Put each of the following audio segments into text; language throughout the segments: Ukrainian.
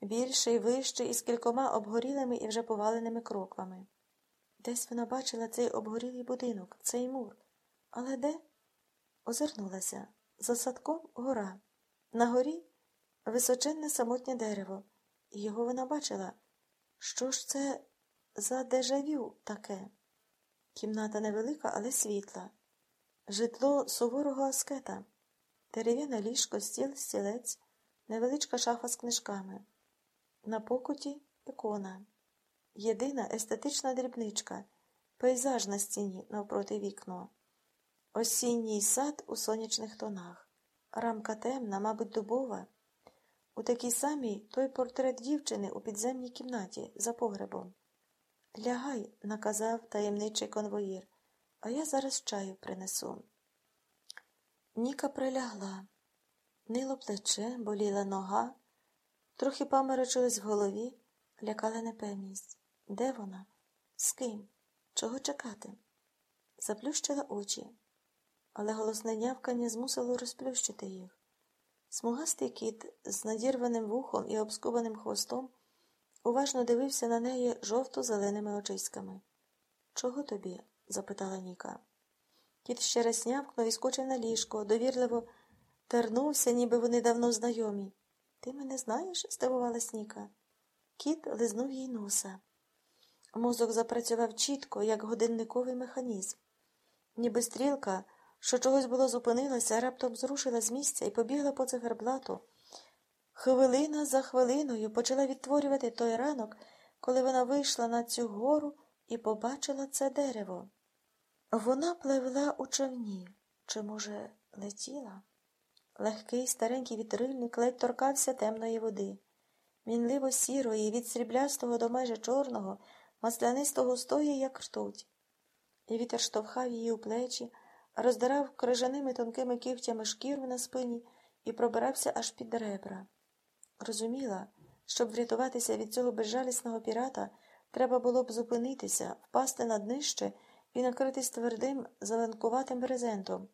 більший, вищий і з кількома обгорілими і вже поваленими кроквами. Десь вона бачила цей обгорілий будинок, цей мур. Але де? Озирнулася. За садком гора. На горі височенне самотнє дерево, і його вона бачила. Що ж це за дежавю таке? Кімната невелика, але світла. Житло суворого аскета, дерев'яне ліжко, стіл, стілець, невеличка шафа з книжками. На покуті ікона. Єдина естетична дрібничка, пейзаж на стіні навпроти вікно. Осінній сад у сонячних тонах. Рамка темна, мабуть, дубова. У такій самій той портрет дівчини у підземній кімнаті за погребом. Лягай, наказав таємничий конвоїр, а я зараз чаю принесу. Ніка прилягла. Нило плече, боліла нога, трохи паморочилась в голові, лякала непевність. Де вона? З ким? Чого чекати? Заплющила очі, але голосне нявкання змусило розплющити їх. Смугастий кіт з надірваним вухом і обскубаним хвостом уважно дивився на неї жовто-зеленими очиськами. Чого тобі? запитала Ніка. Кіт ще раз нявкнув і скочив на ліжко, довірливо тернувся, ніби вони давно знайомі. Ти мене знаєш? здивувалась Ніка. Кіт лизнув їй носа. Мозок запрацював чітко, як годинниковий механізм. Ніби стрілка, що чогось було зупинилася, раптом зрушила з місця і побігла по циферблату. Хвилина за хвилиною почала відтворювати той ранок, коли вона вийшла на цю гору і побачила це дерево. Вона пливла у човні, чи, може, летіла? Легкий старенький вітрильник ледь торкався темної води. Мінливо сірої, від сріблястого до майже чорного, маслянистого стої, як ртуть. І вітер штовхав її у плечі, роздирав крижаними тонкими кігтями шкіру на спині і пробирався аж під ребра. Розуміла, щоб врятуватися від цього безжалісного пірата, треба було б зупинитися, впасти на днище і накритись твердим, зеленкуватим брезентом,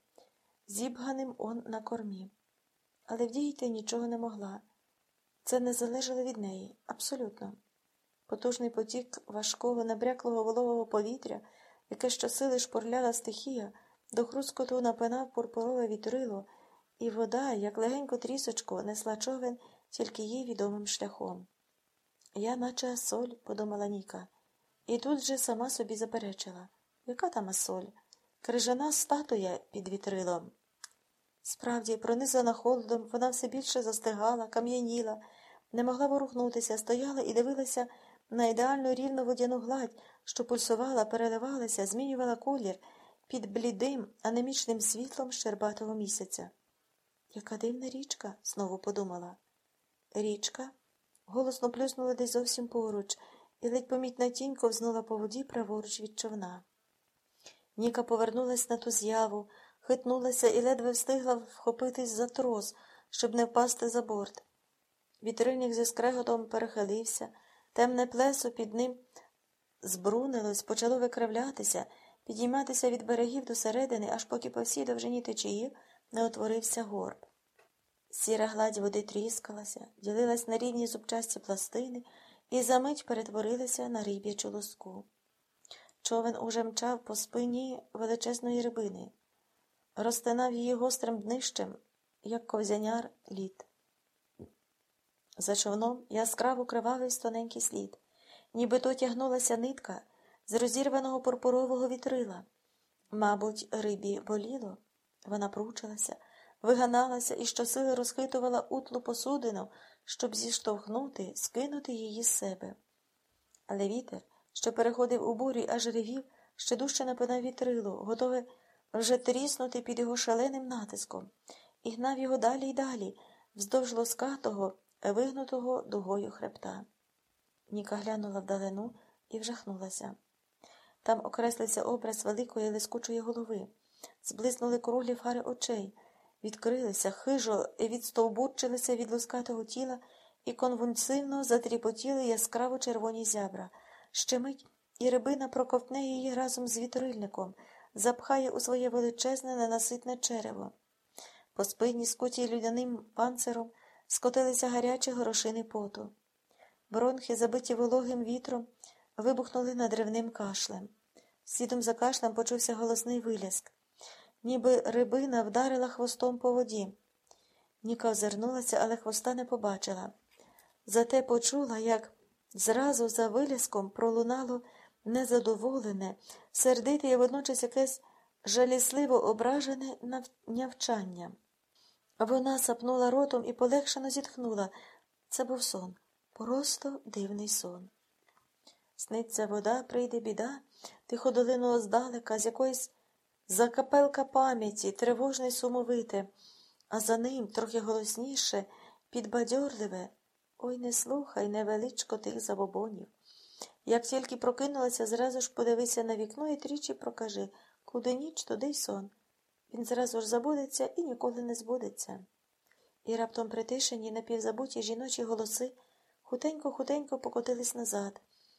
зібганим он на кормі. Але вдіяти нічого не могла. Це не залежало від неї, абсолютно. Потужний потік важкого, набряклого вологого повітря, яке щосили шпурляла стихія, до хрускоту напинав пурпурове вітрило, і вода, як легенько трісочко, несла човен тільки їй відомим шляхом. Я, наче асоль, подумала Ніка, і тут же сама собі заперечила яка там асоль? Крижана статуя під вітрилом. Справді, пронизана холодом, вона все більше застигала, кам'яніла, не могла ворухнутися, стояла і дивилася на ідеальну рівну водяну гладь, що пульсувала, переливалася, змінювала колір під блідим, анемічним світлом щербатого місяця. Яка дивна річка, знову подумала. Річка голосно плюснула десь зовсім поруч, і ледь помітна тінь ковзнула по воді праворуч від човна. Ніка повернулась на ту з'яву, хитнулася і ледве встигла вхопитись за трос, щоб не впасти за борт. Вітрильник зі скреготом перехилився, темне плесо під ним збрунилось, почало викривлятися, підійматися від берегів до середини, аж поки по всій довжині течії не утворився горб. Сіра гладь води тріскалася, ділилась на рівні зубчасті пластини і за мить перетворилася на риб'ячу лоску. Човен уже мчав по спині величезної рибини, розтинав її гострим днищем, як ковзяняр лід. За човном яскраво кривавий тоненький слід, ніби то тягнулася нитка з розірваного пурпурового вітрила. Мабуть, рибі боліло. Вона пручилася, виганалася і щосили розхитувала утлу посудину, щоб зіштовхнути, скинути її з себе. Але вітер, що переходив у бурю і аж ревів, ще дужче напинав вітрило, готове вже тріснути під його шаленим натиском, і гнав його далі й далі, вздовж лоскатого, вигнутого дугою хребта. Ніка глянула вдалину і вжахнулася. Там окреслився образ великої лискучої голови, зблиснули круглі фари очей, відкрилися, хижо відстовбурчилися від лускатого тіла і конвульсивно затріпотіли яскраво червоні зябра. Ще мить і рибина проковтне її разом з вітрильником, запхає у своє величезне ненаситне черево. По спині, скуті людяним панциром, скотилися гарячі горошини поту. Бронхи, забиті вологим вітром, вибухнули над ревним кашлем. Слідом за кашлем почувся голосний виляск, ніби рибина вдарила хвостом по воді. Ніка озирнулася, але хвоста не побачила. Зате почула, як зразу за виляском пролунало незадоволене, сердите і водночас якесь жалісливо ображене нявчання. Вона сапнула ротом і полегшено зітхнула. Це був сон, просто дивний сон. Сниться вода, прийде біда, тихо долинуло здалека, з якоїсь закапелка пам'яті, тривожне й сумовите, а за ним, трохи голосніше, підбадьорливе. Ой, не слухай, невеличко тих забобонів. Як тільки прокинулася, зразу ж подивися на вікно і тричі прокажи, куди ніч, туди й сон. Він зразу ж забудеться і ніколи не збудеться. І раптом притишені напівзабуті жіночі голоси хутенько-хутенько покотились назад,